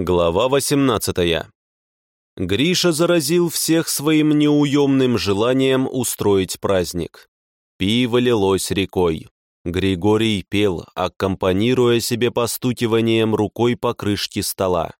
Глава 18 Гриша заразил всех своим неуемным желанием устроить праздник. Пиво лилось рекой. Григорий пел, аккомпанируя себе постукиванием рукой по крышке стола.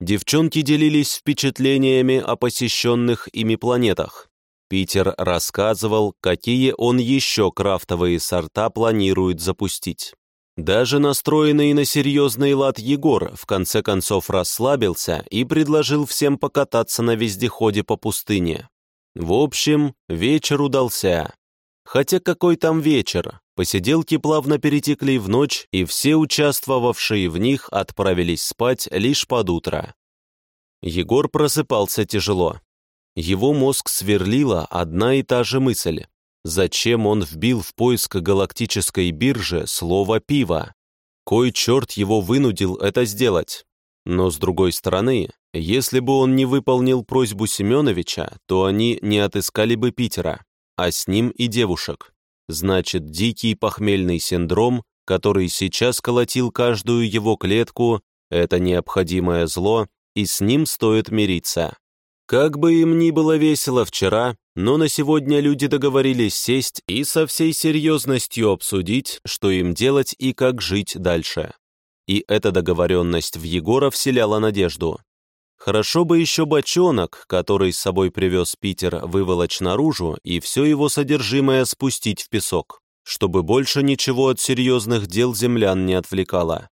Девчонки делились впечатлениями о посещенных ими планетах. Питер рассказывал, какие он еще крафтовые сорта планирует запустить. Даже настроенный на серьезный лад Егор в конце концов расслабился и предложил всем покататься на вездеходе по пустыне. В общем, вечер удался. Хотя какой там вечер? Посиделки плавно перетекли в ночь, и все участвовавшие в них отправились спать лишь под утро. Егор просыпался тяжело. Его мозг сверлила одна и та же мысль. Зачем он вбил в поиск галактической биржи слово «пиво»? Кой черт его вынудил это сделать? Но с другой стороны, если бы он не выполнил просьбу Семеновича, то они не отыскали бы Питера, а с ним и девушек. Значит, дикий похмельный синдром, который сейчас колотил каждую его клетку, это необходимое зло, и с ним стоит мириться. Как бы им ни было весело вчера, но на сегодня люди договорились сесть и со всей серьезностью обсудить, что им делать и как жить дальше. И эта договоренность в Егора вселяла надежду. Хорошо бы еще бочонок, который с собой привез Питер, выволочь наружу и все его содержимое спустить в песок, чтобы больше ничего от серьезных дел землян не отвлекало.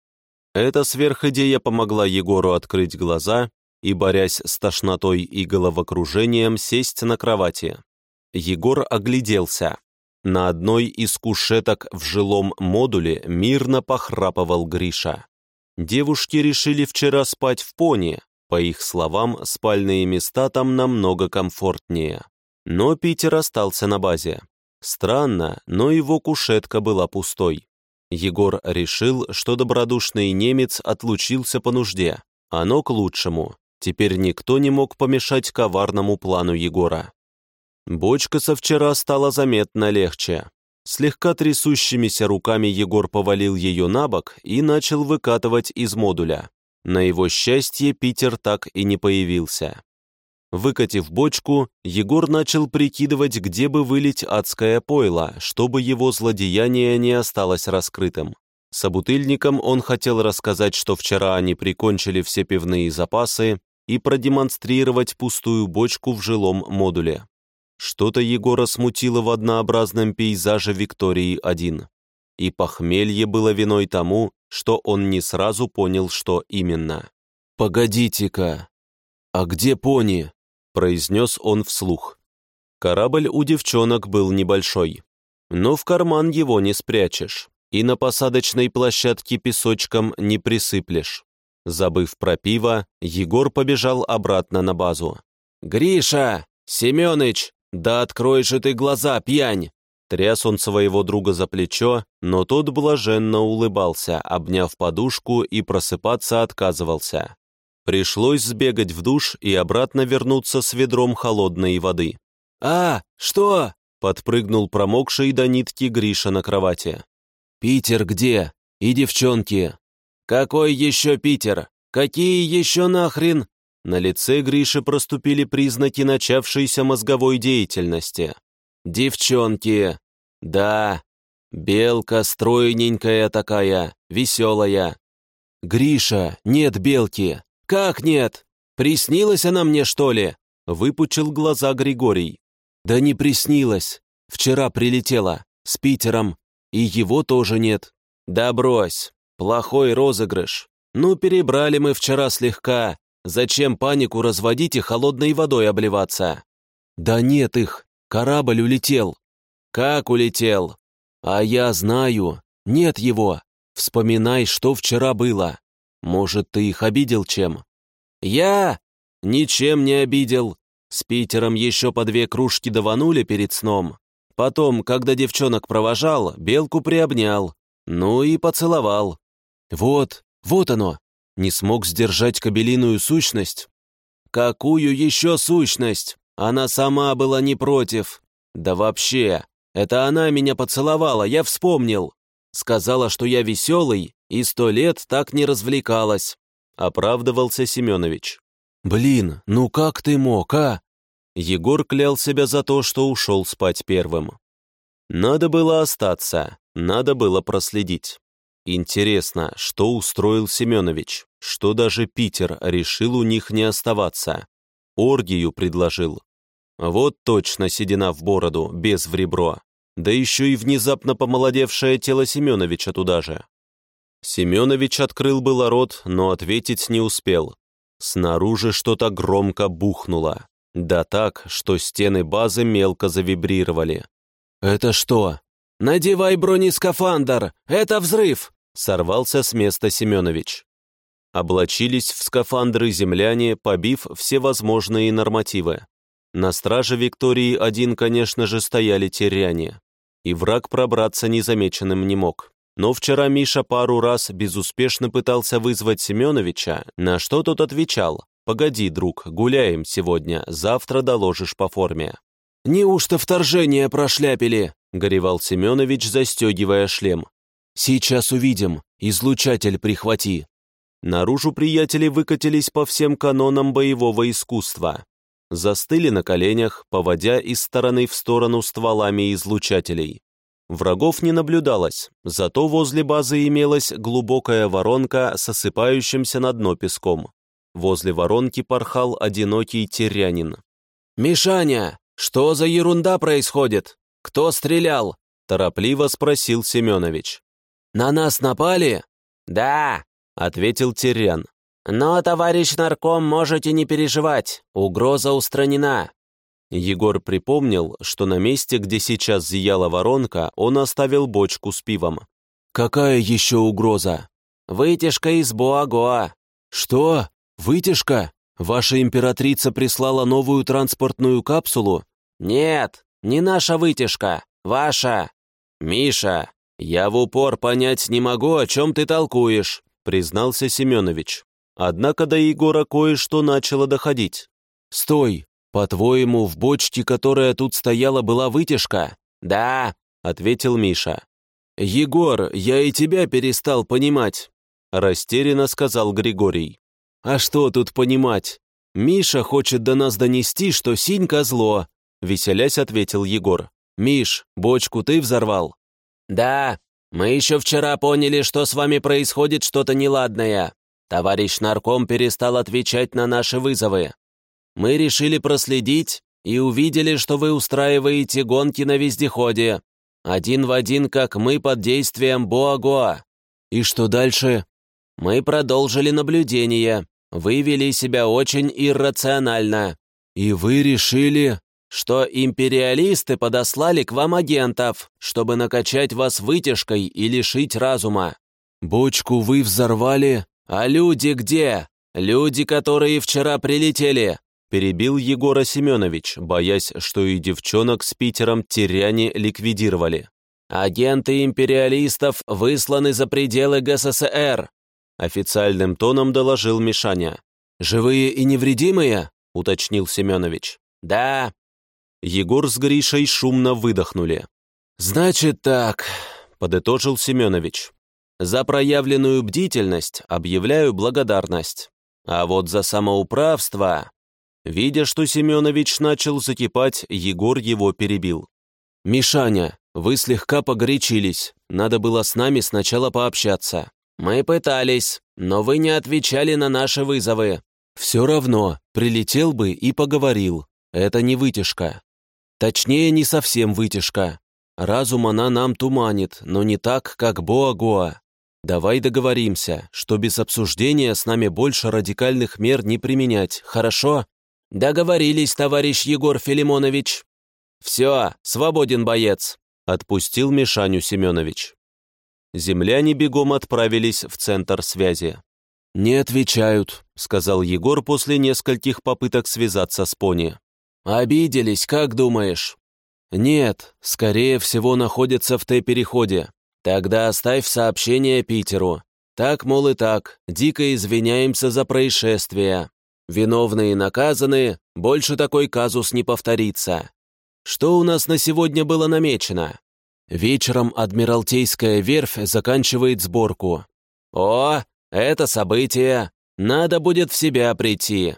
Эта сверхидея помогла Егору открыть глаза и, борясь с тошнотой и головокружением, сесть на кровати. Егор огляделся. На одной из кушеток в жилом модуле мирно похрапывал Гриша. Девушки решили вчера спать в пони. По их словам, спальные места там намного комфортнее. Но Питер остался на базе. Странно, но его кушетка была пустой. Егор решил, что добродушный немец отлучился по нужде. Оно к лучшему. Теперь никто не мог помешать коварному плану Егора. Бочка со вчера стала заметно легче. Слегка трясущимися руками Егор повалил ее на бок и начал выкатывать из модуля. На его счастье Питер так и не появился. Выкатив бочку, Егор начал прикидывать, где бы вылить адское пойло, чтобы его злодеяние не осталось раскрытым. Собутыльникам он хотел рассказать, что вчера они прикончили все пивные запасы, и продемонстрировать пустую бочку в жилом модуле. Что-то Егора смутило в однообразном пейзаже Виктории-1. И похмелье было виной тому, что он не сразу понял, что именно. «Погодите-ка! А где пони?» – произнес он вслух. Корабль у девчонок был небольшой, но в карман его не спрячешь, и на посадочной площадке песочком не присыплешь. Забыв про пиво, Егор побежал обратно на базу. «Гриша! Семёныч! Да открой же ты глаза, пьянь!» Тряс он своего друга за плечо, но тот блаженно улыбался, обняв подушку и просыпаться отказывался. Пришлось сбегать в душ и обратно вернуться с ведром холодной воды. «А, что?» — подпрыгнул промокший до нитки Гриша на кровати. «Питер где? И девчонки?» «Какой еще Питер? Какие еще нахрен?» На лице Гриши проступили признаки начавшейся мозговой деятельности. «Девчонки! Да, белка стройненькая такая, веселая. Гриша, нет белки. Как нет? Приснилась она мне, что ли?» Выпучил глаза Григорий. «Да не приснилась. Вчера прилетела. С Питером. И его тоже нет. Да брось. Плохой розыгрыш. Ну, перебрали мы вчера слегка. Зачем панику разводить и холодной водой обливаться? Да нет их, корабль улетел. Как улетел? А я знаю. Нет его. Вспоминай, что вчера было. Может, ты их обидел чем? Я? Ничем не обидел. С Питером еще по две кружки даванули перед сном. Потом, когда девчонок провожал, белку приобнял. Ну и поцеловал. Вот, вот оно. Не смог сдержать кабелиную сущность. Какую еще сущность? Она сама была не против. Да вообще, это она меня поцеловала, я вспомнил. Сказала, что я веселый и сто лет так не развлекалась. — оправдывался Семенович. «Блин, ну как ты мог, а?» Егор клял себя за то, что ушел спать первым. Надо было остаться, надо было проследить. Интересно, что устроил Семенович, что даже Питер решил у них не оставаться. Оргию предложил. Вот точно седина в бороду, без в ребро. Да еще и внезапно помолодевшее тело Семеновича туда же. Семенович открыл было рот, но ответить не успел. Снаружи что-то громко бухнуло. Да так, что стены базы мелко завибрировали. «Это что?» «Надевай бронескафандр! Это взрыв!» Сорвался с места Семенович. Облачились в скафандры земляне, побив все возможные нормативы. На страже Виктории-1, конечно же, стояли теряне. И враг пробраться незамеченным не мог. Но вчера Миша пару раз безуспешно пытался вызвать Семеновича, на что тот отвечал. «Погоди, друг, гуляем сегодня, завтра доложишь по форме». «Неужто вторжение прошляпили?» — горевал Семенович, застегивая шлем. «Сейчас увидим. Излучатель прихвати». Наружу приятели выкатились по всем канонам боевого искусства. Застыли на коленях, поводя из стороны в сторону стволами излучателей. Врагов не наблюдалось, зато возле базы имелась глубокая воронка с осыпающимся на дно песком. Возле воронки порхал одинокий терянин. «Мишаня, что за ерунда происходит? Кто стрелял?» торопливо спросил Семенович. «На нас напали?» «Да», — ответил Терян. «Но, товарищ нарком, можете не переживать, угроза устранена». Егор припомнил, что на месте, где сейчас зияла воронка, он оставил бочку с пивом. «Какая еще угроза?» «Вытяжка из Боагоа». «Что?» «Вытяжка? Ваша императрица прислала новую транспортную капсулу?» «Нет, не наша вытяжка, ваша». «Миша, я в упор понять не могу, о чем ты толкуешь», признался Семенович. Однако до Егора кое-что начало доходить. «Стой! По-твоему, в бочке, которая тут стояла, была вытяжка?» «Да», — ответил Миша. «Егор, я и тебя перестал понимать», — растерянно сказал Григорий. «А что тут понимать? Миша хочет до нас донести, что Синька зло», — веселясь ответил Егор. «Миш, бочку ты взорвал?» «Да, мы еще вчера поняли, что с вами происходит что-то неладное. Товарищ нарком перестал отвечать на наши вызовы. Мы решили проследить и увидели, что вы устраиваете гонки на вездеходе. Один в один, как мы под действием Боагоа. И что дальше? Мы продолжили наблюдение. Вы вели себя очень иррационально. И вы решили, что империалисты подослали к вам агентов, чтобы накачать вас вытяжкой и лишить разума. Бочку вы взорвали? А люди где? Люди, которые вчера прилетели. Перебил Егора Семенович, боясь, что и девчонок с Питером теряне ликвидировали. «Агенты империалистов высланы за пределы ГССР. Официальным тоном доложил Мишаня. «Живые и невредимые?» — уточнил Семенович. «Да». Егор с Гришей шумно выдохнули. «Значит так», — подытожил Семенович. «За проявленную бдительность объявляю благодарность. А вот за самоуправство...» Видя, что Семенович начал закипать, Егор его перебил. «Мишаня, вы слегка погорячились. Надо было с нами сначала пообщаться. «Мы пытались, но вы не отвечали на наши вызовы». «Все равно, прилетел бы и поговорил. Это не вытяжка. Точнее, не совсем вытяжка. Разум она нам туманит, но не так, как Боа-Гоа. Давай договоримся, что без обсуждения с нами больше радикальных мер не применять, хорошо?» «Договорились, товарищ Егор Филимонович». «Все, свободен боец», — отпустил Мишаню Семенович. Земляне бегом отправились в центр связи. «Не отвечают», — сказал Егор после нескольких попыток связаться с пони. «Обиделись, как думаешь?» «Нет, скорее всего, находятся в Т-переходе. Тогда оставь сообщение Питеру. Так, мол, и так, дико извиняемся за происшествие. Виновные наказаны, больше такой казус не повторится. Что у нас на сегодня было намечено?» Вечером Адмиралтейская верфь заканчивает сборку. О, это событие. Надо будет в себя прийти.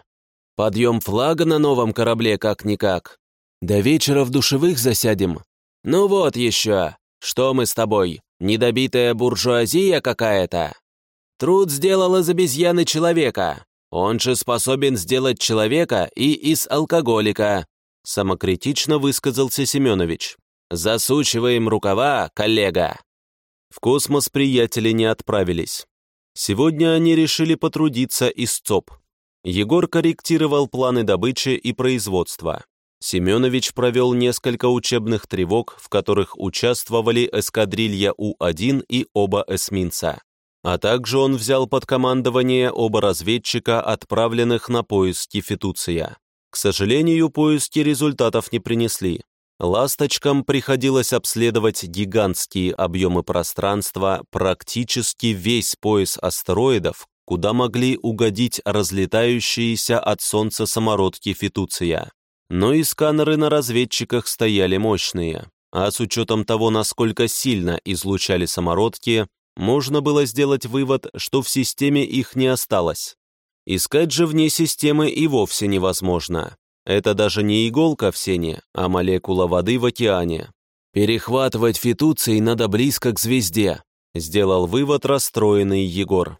Подъем флага на новом корабле как-никак. До вечера в душевых засядем. Ну вот еще. Что мы с тобой, недобитая буржуазия какая-то? Труд сделал из обезьяны человека. Он же способен сделать человека и из алкоголика. Самокритично высказался Семенович. Засучиваем рукава, коллега. В космос приятели не отправились. Сегодня они решили потрудиться из ЦОП. Егор корректировал планы добычи и производства. Семенович провел несколько учебных тревог, в которых участвовали эскадрилья У-1 и оба эсминца. А также он взял под командование оба разведчика, отправленных на поиски Фитуция. К сожалению, поиски результатов не принесли. Ласточкам приходилось обследовать гигантские объемы пространства, практически весь пояс астероидов, куда могли угодить разлетающиеся от Солнца самородки Фитуция. Но и сканеры на разведчиках стояли мощные, а с учетом того, насколько сильно излучали самородки, можно было сделать вывод, что в системе их не осталось. Искать же вне системы и вовсе невозможно. Это даже не иголка в сене, а молекула воды в океане. Перехватывать фитуций надо близко к звезде, сделал вывод расстроенный Егор.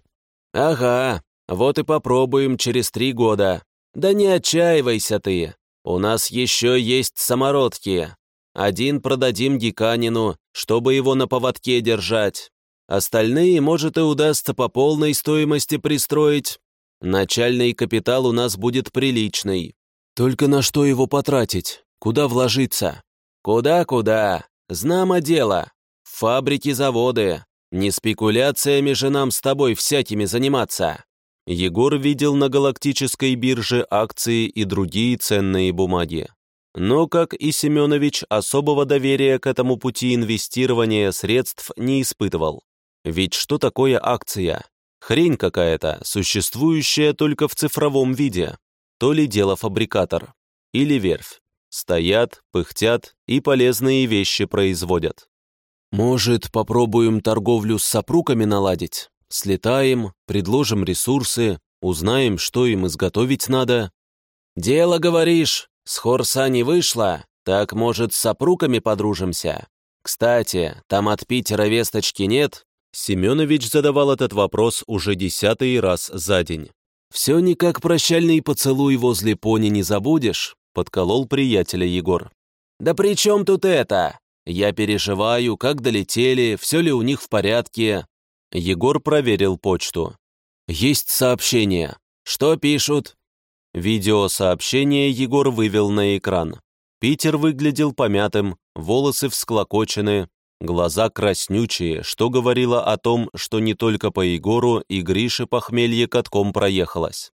Ага, вот и попробуем через три года. Да не отчаивайся ты. У нас еще есть самородки. Один продадим Диканину, чтобы его на поводке держать. Остальные, может, и удастся по полной стоимости пристроить. Начальный капитал у нас будет приличный. Только на что его потратить? Куда вложиться? Куда-куда? Знамо дело. Фабрики, заводы. Не спекуляциями же нам с тобой всякими заниматься. Егор видел на галактической бирже акции и другие ценные бумаги. Но, как и Семенович, особого доверия к этому пути инвестирования средств не испытывал. Ведь что такое акция? Хрень какая-то, существующая только в цифровом виде то ли дело фабрикатор или верфь. Стоят, пыхтят и полезные вещи производят. Может, попробуем торговлю с сопруками наладить? Слетаем, предложим ресурсы, узнаем, что им изготовить надо. Дело, говоришь, с Хорса не вышло, так, может, с сопруками подружимся? Кстати, там от Питера весточки нет? Семенович задавал этот вопрос уже десятый раз за день. «Все никак прощальный поцелуй возле пони не забудешь», — подколол приятеля Егор. «Да при чем тут это? Я переживаю, как долетели, все ли у них в порядке». Егор проверил почту. «Есть сообщение. Что пишут?» Видеосообщение Егор вывел на экран. Питер выглядел помятым, волосы всклокочены, Глаза краснючие, что говорило о том, что не только по Егору и Грише похмелье катком проехалось.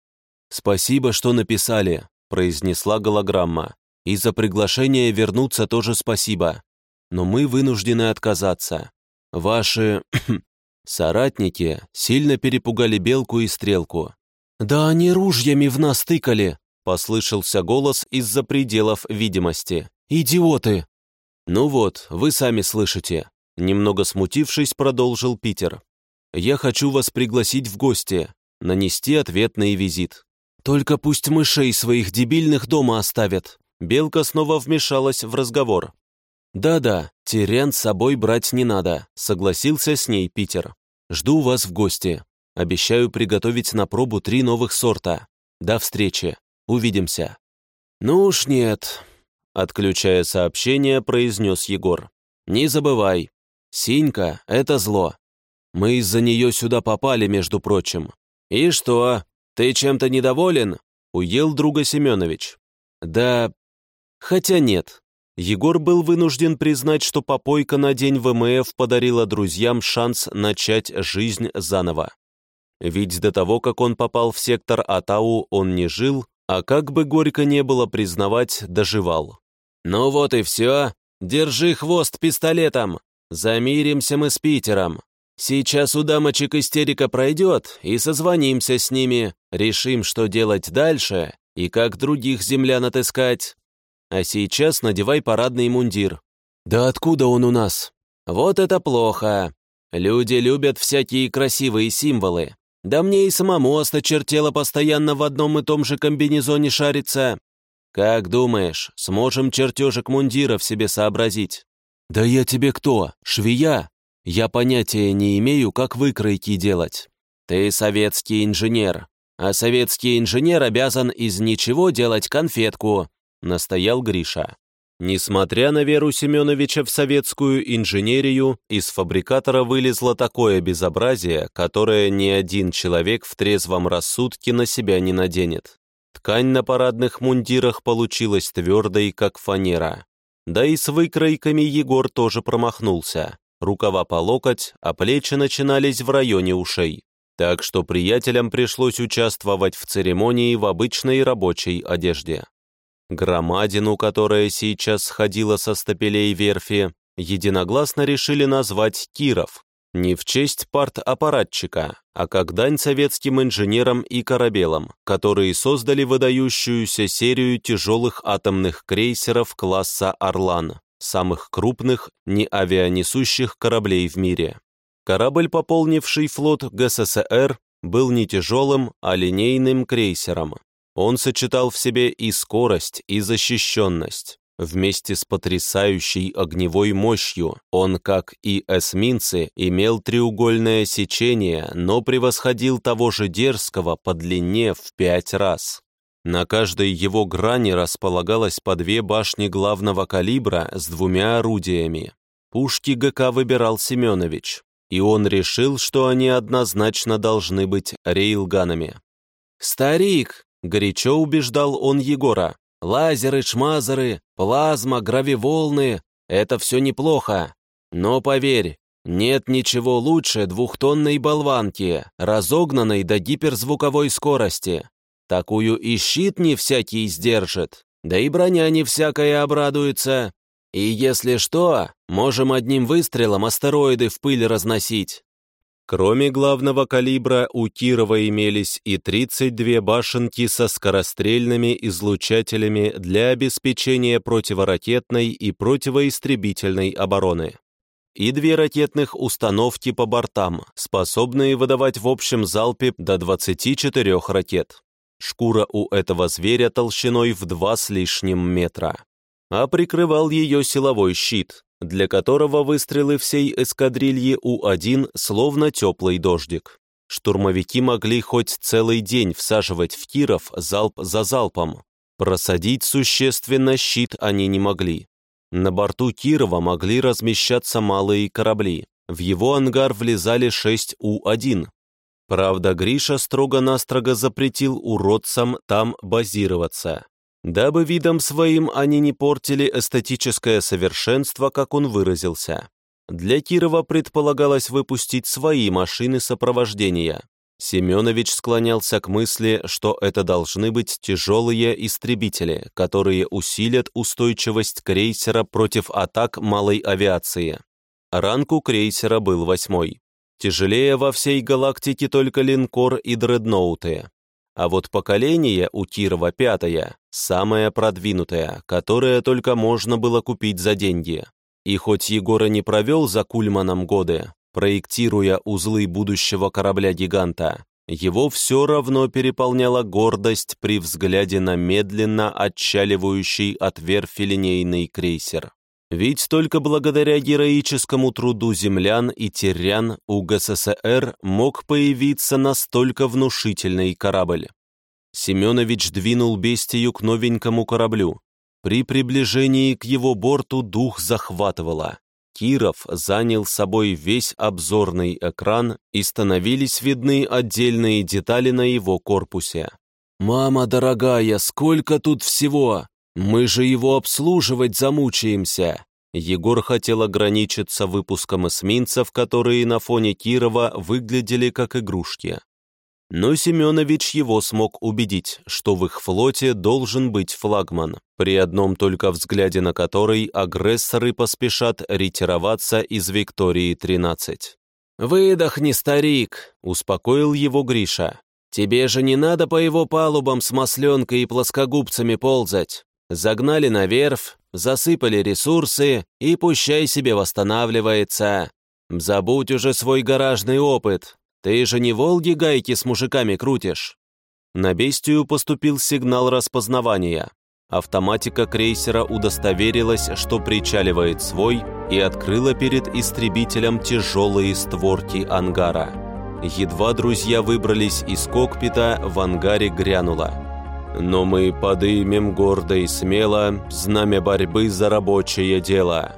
«Спасибо, что написали», — произнесла голограмма. «И за приглашение вернуться тоже спасибо. Но мы вынуждены отказаться. Ваши соратники сильно перепугали Белку и Стрелку». «Да они ружьями в нас тыкали», — послышался голос из-за пределов видимости. «Идиоты!» «Ну вот, вы сами слышите», — немного смутившись, продолжил Питер. «Я хочу вас пригласить в гости, нанести ответный визит». «Только пусть мышей своих дебильных дома оставят». Белка снова вмешалась в разговор. «Да-да, терен с собой брать не надо», — согласился с ней Питер. «Жду вас в гости. Обещаю приготовить на пробу три новых сорта. До встречи. Увидимся». «Ну уж нет», Отключая сообщение, произнес Егор. «Не забывай, Синька — это зло. Мы из-за нее сюда попали, между прочим». «И что, ты чем-то недоволен?» — уел друга Семенович. «Да... хотя нет». Егор был вынужден признать, что попойка на день ВМФ подарила друзьям шанс начать жизнь заново. Ведь до того, как он попал в сектор Атау, он не жил, а как бы горько не было признавать, доживал. «Ну вот и все. Держи хвост пистолетом. Замиримся мы с Питером. Сейчас у дамочек истерика пройдет, и созвонимся с ними, решим, что делать дальше и как других землян отыскать. А сейчас надевай парадный мундир». «Да откуда он у нас?» «Вот это плохо. Люди любят всякие красивые символы. Да мне и самому осточертело постоянно в одном и том же комбинезоне шариться. Как думаешь, сможем чертежик мундиров себе сообразить? Да я тебе кто? Швея? Я понятия не имею, как выкройки делать. Ты советский инженер, а советский инженер обязан из ничего делать конфетку, настоял Гриша. Несмотря на веру Семеновича в советскую инженерию, из фабрикатора вылезло такое безобразие, которое ни один человек в трезвом рассудке на себя не наденет. Ткань на парадных мундирах получилась твердой, как фанера. Да и с выкройками Егор тоже промахнулся. Рукава по локоть, а плечи начинались в районе ушей. Так что приятелям пришлось участвовать в церемонии в обычной рабочей одежде. Громадину, которая сейчас сходила со стапелей верфи, единогласно решили назвать Киров, не в честь парт-аппаратчика, а как дань советским инженерам и корабелам, которые создали выдающуюся серию тяжелых атомных крейсеров класса «Орлан», самых крупных неавианесущих кораблей в мире. Корабль, пополнивший флот ГССР, был не тяжелым, а линейным крейсером, он сочетал в себе и скорость, и защищенность. Вместе с потрясающей огневой мощью он, как и эсминцы, имел треугольное сечение, но превосходил того же дерзкого по длине в пять раз. На каждой его грани располагалось по две башни главного калибра с двумя орудиями. Пушки ГК выбирал Семенович, и он решил, что они однозначно должны быть рейлганами. «Старик, Горячо убеждал он Егора. Лазеры, шмазеры, плазма, гравиволны — это все неплохо. Но поверь, нет ничего лучше двухтонной болванки, разогнанной до гиперзвуковой скорости. Такую и щит не всякий сдержит, да и броня не всякая обрадуется. И если что, можем одним выстрелом астероиды в пыль разносить. Кроме главного калибра, у Кирова имелись и 32 башенки со скорострельными излучателями для обеспечения противоракетной и противоистребительной обороны. И две ракетных установки по бортам, способные выдавать в общем залпе до 24 ракет. Шкура у этого зверя толщиной в два с лишним метра. А прикрывал ее силовой щит, для которого выстрелы всей эскадрильи У-1 словно теплый дождик. Штурмовики могли хоть целый день всаживать в Киров залп за залпом. Просадить существенно щит они не могли. На борту Кирова могли размещаться малые корабли. В его ангар влезали 6 У-1. Правда, Гриша строго-настрого запретил уродцам там базироваться дабы видом своим они не портили эстетическое совершенство, как он выразился. Для Кирова предполагалось выпустить свои машины сопровождения. Семенович склонялся к мысли, что это должны быть тяжелые истребители, которые усилят устойчивость крейсера против атак малой авиации. Ранг у крейсера был восьмой. Тяжелее во всей галактике только линкор и дредноуты. А вот поколение у Кирова пятое, самое продвинутое, которое только можно было купить за деньги. И хоть Егора не провел за Кульманом годы, проектируя узлы будущего корабля-гиганта, его все равно переполняла гордость при взгляде на медленно отчаливающий от верфи линейный крейсер. Ведь только благодаря героическому труду землян и терян у ГССР мог появиться настолько внушительный корабль. Семенович двинул бестию к новенькому кораблю. При приближении к его борту дух захватывало. Киров занял собой весь обзорный экран и становились видны отдельные детали на его корпусе. «Мама дорогая, сколько тут всего! Мы же его обслуживать замучаемся!» Егор хотел ограничиться выпуском эсминцев, которые на фоне Кирова выглядели как игрушки. Но Семенович его смог убедить, что в их флоте должен быть флагман, при одном только взгляде на который агрессоры поспешат ретироваться из Виктории-13. «Выдохни, старик!» — успокоил его Гриша. «Тебе же не надо по его палубам с масленкой и плоскогубцами ползать. Загнали на верфь, засыпали ресурсы и пущай себе восстанавливается. Забудь уже свой гаражный опыт, Ты же не Волги гайки с мужиками крутишь?» На бестию поступил сигнал распознавания. Автоматика крейсера удостоверилась, что причаливает свой, и открыла перед истребителем тяжелые створки ангара. Едва друзья выбрались из кокпита, в ангаре грянуло. «Но мы подымем гордо и смело знамя борьбы за рабочее дело»,